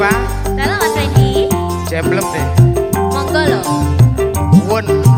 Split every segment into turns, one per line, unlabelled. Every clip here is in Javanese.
Deva
Dalam Mas Fendi
Jeblem deh.
Monggo lo
Won.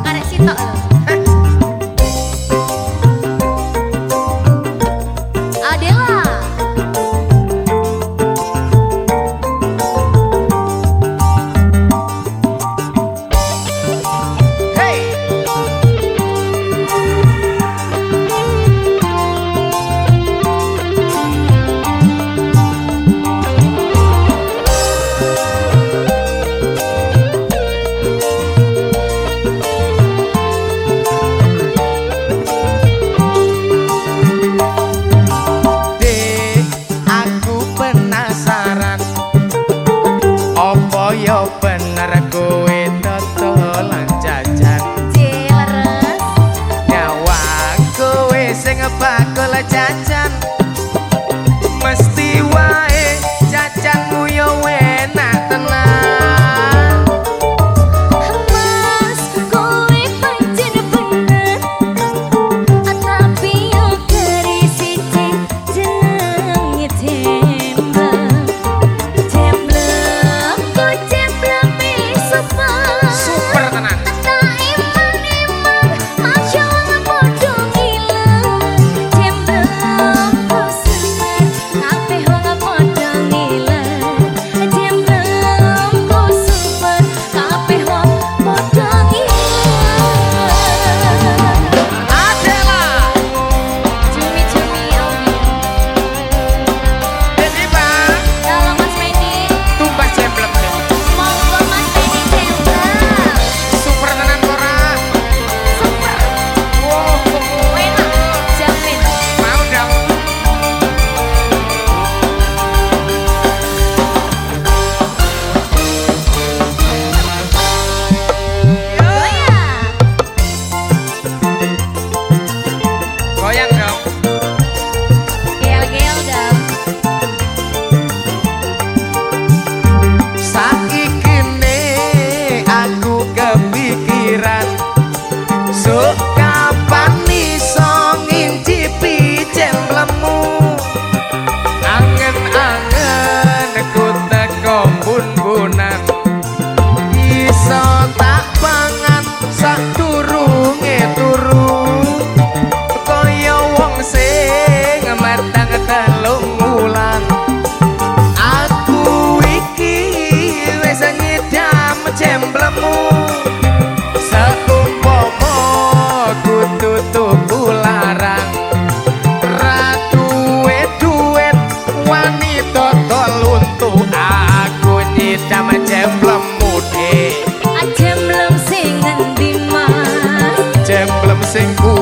sem cura.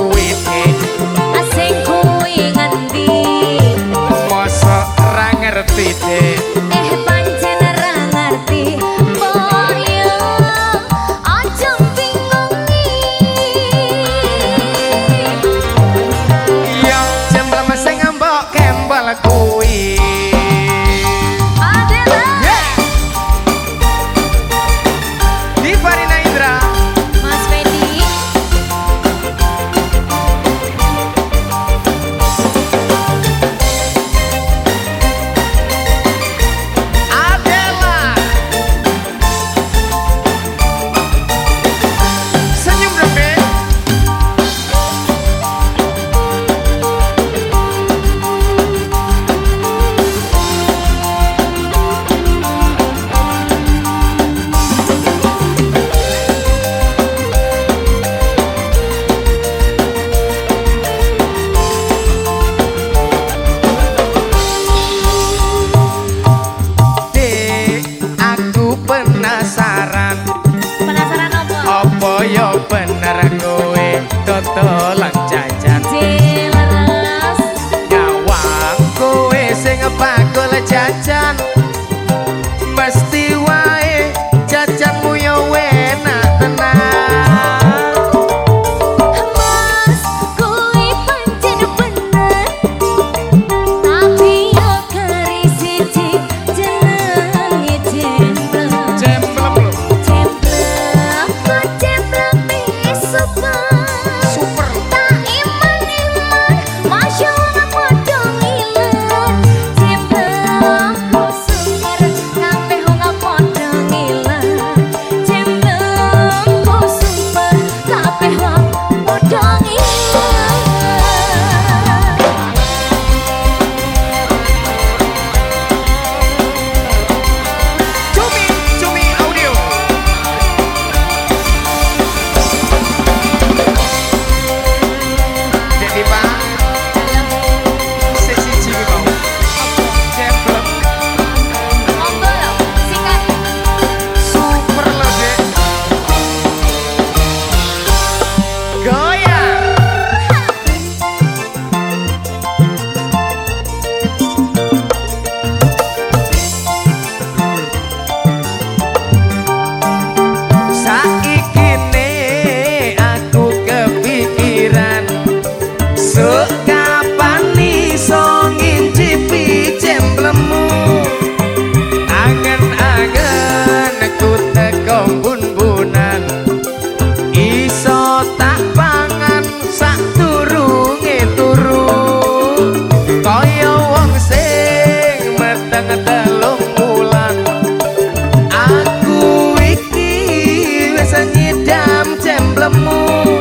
Jemblemu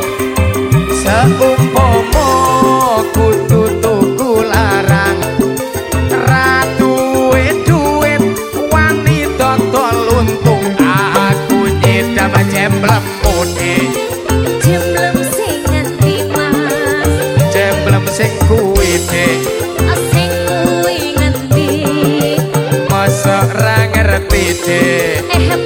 seumpama kudu tuku larang. Ratu duit wani dodol untung aku nyedam jemblemu de
Jemblem sing ngendi mas.
Jemblem sing kuwi de
Sing kuwi ngendi
masa ra ngerti
Eh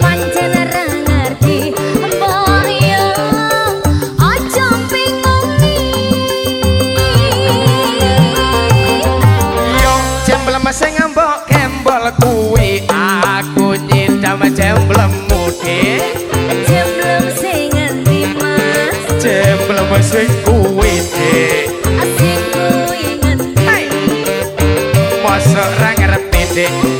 sing kuwi dik sing kuwi ngerti Mosok
ra ngerti 水果味的。水果味的。
嘿，我说让
人别的。